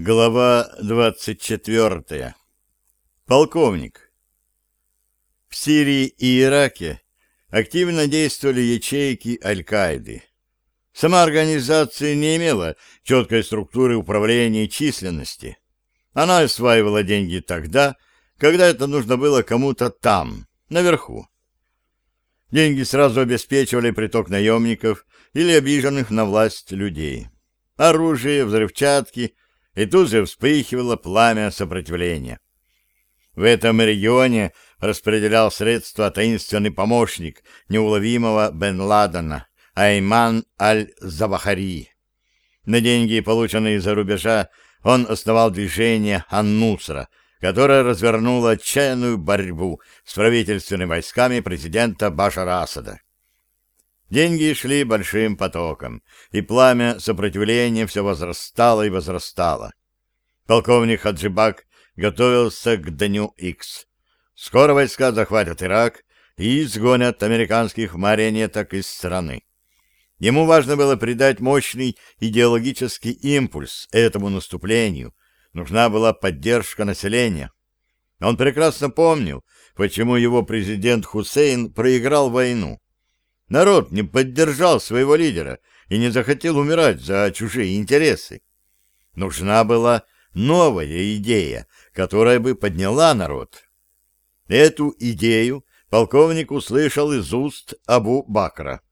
Глава 24. Полковник. В Сирии и Ираке активно действовали ячейки Аль-Каиды. Сама организация не имела четкой структуры управления и численности. Она осваивала деньги тогда, когда это нужно было кому-то там, наверху. Деньги сразу обеспечивали приток наемников или обиженных на власть людей. Оружие, взрывчатки — и тут же вспыхивало пламя сопротивления. В этом регионе распределял средства таинственный помощник неуловимого Бен Ладена Айман Аль-Завахари. На деньги, полученные из-за рубежа, он основал движение Аннусра, которое развернуло отчаянную борьбу с правительственными войсками президента Башара Асада. Деньги шли большим потоком, и пламя сопротивления все возрастало и возрастало. Полковник Хаджибак готовился к дню Икс. Скоро войска захватят Ирак и изгонят американских марионеток из страны. Ему важно было придать мощный идеологический импульс этому наступлению. Нужна была поддержка населения. Он прекрасно помнил, почему его президент Хусейн проиграл войну. Народ не поддержал своего лидера и не захотел умирать за чужие интересы. Нужна была новая идея, которая бы подняла народ. Эту идею полковник услышал из уст Абу Бакра.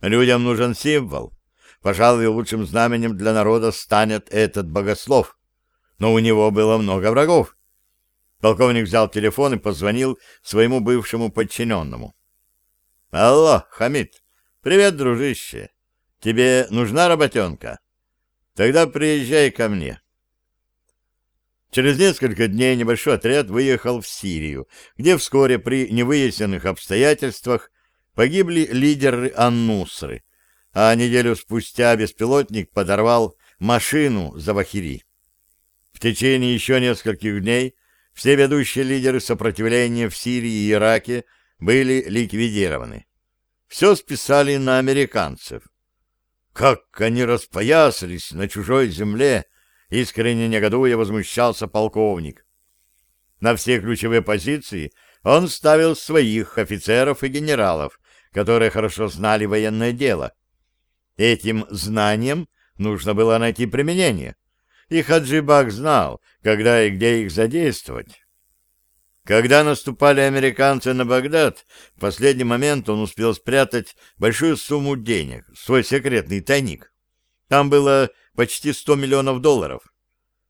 Людям нужен символ. Пожалуй, лучшим знаменем для народа станет этот богослов. Но у него было много врагов. Полковник взял телефон и позвонил своему бывшему подчиненному. Алло, Хамид. Привет, дружище. Тебе нужна работенка? Тогда приезжай ко мне. Через несколько дней небольшой отряд выехал в Сирию, где вскоре при невыясненных обстоятельствах погибли лидеры Аннусры, а неделю спустя беспилотник подорвал машину Завахири. В течение еще нескольких дней все ведущие лидеры сопротивления в Сирии и Ираке были ликвидированы. Все списали на американцев. Как они распоясались на чужой земле, искренне негодуя возмущался полковник. На все ключевые позиции он ставил своих офицеров и генералов, которые хорошо знали военное дело. Этим знанием нужно было найти применение, и Хаджибак знал, когда и где их задействовать. Когда наступали американцы на Багдад, в последний момент он успел спрятать большую сумму денег, свой секретный тайник. Там было почти 100 миллионов долларов.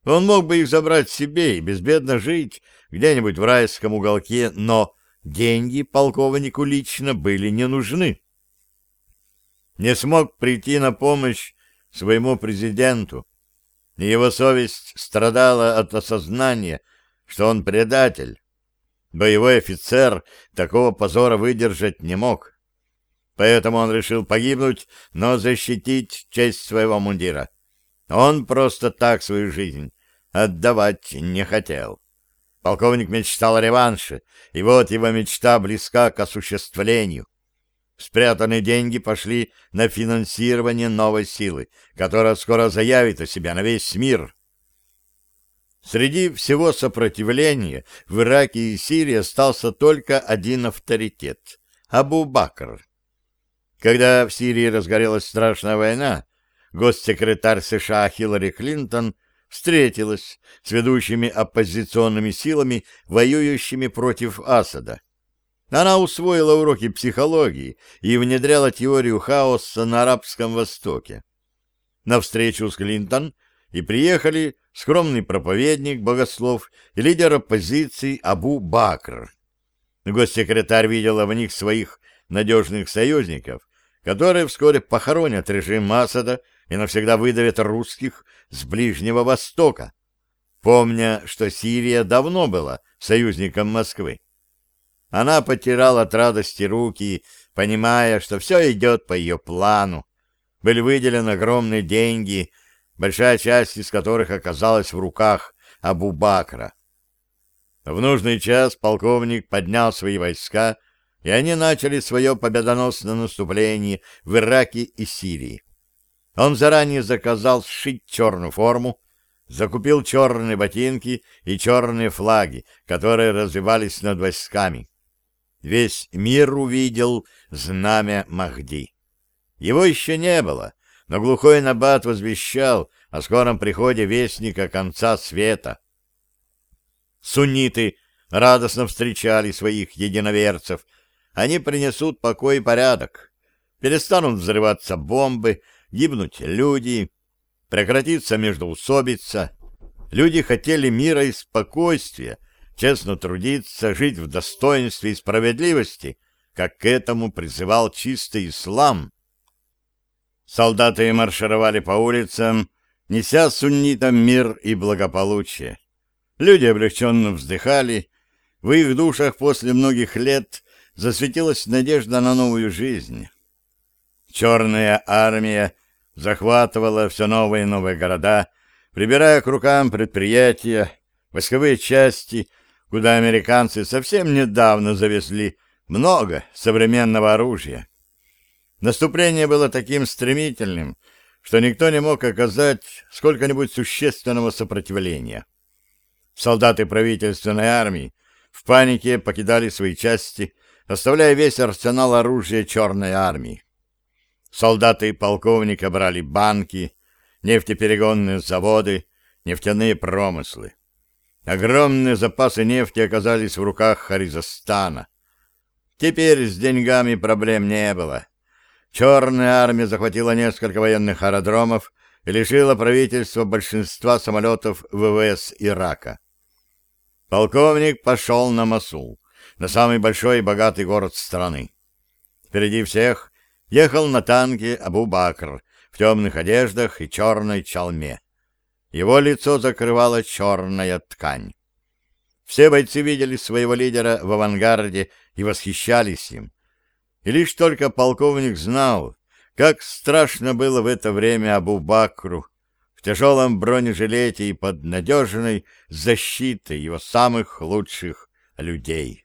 Он мог бы их забрать себе и безбедно жить где-нибудь в райском уголке, но деньги полковнику лично были не нужны. Не смог прийти на помощь своему президенту, его совесть страдала от осознания, что он предатель, Боевой офицер такого позора выдержать не мог. Поэтому он решил погибнуть, но защитить честь своего мундира. Он просто так свою жизнь отдавать не хотел. Полковник мечтал о реванше, и вот его мечта близка к осуществлению. Спрятанные деньги пошли на финансирование новой силы, которая скоро заявит о себе на весь мир — Среди всего сопротивления в Ираке и Сирии остался только один авторитет — Абу-Бакр. Когда в Сирии разгорелась страшная война, госсекретарь США Хиллари Клинтон встретилась с ведущими оппозиционными силами, воюющими против Асада. Она усвоила уроки психологии и внедряла теорию хаоса на Арабском Востоке. На встречу с Клинтон и приехали скромный проповедник, богослов и лидер оппозиции Абу Бакр. Госсекретарь видела в них своих надежных союзников, которые вскоре похоронят режим Масада и навсегда выдавят русских с Ближнего Востока, помня, что Сирия давно была союзником Москвы. Она потирала от радости руки, понимая, что все идет по ее плану. Были выделены огромные деньги большая часть из которых оказалась в руках Абу-Бакра. В нужный час полковник поднял свои войска, и они начали свое победоносное наступление в Ираке и Сирии. Он заранее заказал сшить черную форму, закупил черные ботинки и черные флаги, которые развивались над войсками. Весь мир увидел знамя Махди. Его еще не было, но глухой набат возвещал о скором приходе вестника конца света. Сунниты радостно встречали своих единоверцев. Они принесут покой и порядок. Перестанут взрываться бомбы, гибнуть люди, прекратится междоусобица. Люди хотели мира и спокойствия, честно трудиться, жить в достоинстве и справедливости, как к этому призывал чистый ислам. Солдаты маршировали по улицам, неся суннитам мир и благополучие. Люди облегченно вздыхали, в их душах после многих лет засветилась надежда на новую жизнь. Черная армия захватывала все новые и новые города, прибирая к рукам предприятия, войсковые части, куда американцы совсем недавно завезли много современного оружия. Наступление было таким стремительным, что никто не мог оказать сколько-нибудь существенного сопротивления. Солдаты правительственной армии в панике покидали свои части, оставляя весь арсенал оружия черной армии. Солдаты полковника брали банки, нефтеперегонные заводы, нефтяные промыслы. Огромные запасы нефти оказались в руках Харизостана. Теперь с деньгами проблем не было. Черная армия захватила несколько военных аэродромов и лишила правительства большинства самолетов ВВС Ирака. Полковник пошел на Масул, на самый большой и богатый город страны. Впереди всех ехал на танке Абу-Бакр в темных одеждах и черной чалме. Его лицо закрывала черная ткань. Все бойцы видели своего лидера в авангарде и восхищались им. И лишь только полковник знал, как страшно было в это время Абу-Бакру в тяжелом бронежилете и под надежной защитой его самых лучших людей.